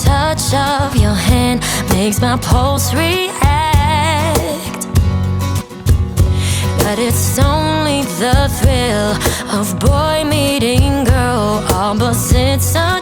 touch of your hand makes my pulse react. But it's only the thrill of boy meeting girl, opposites attract.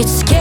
It's scary.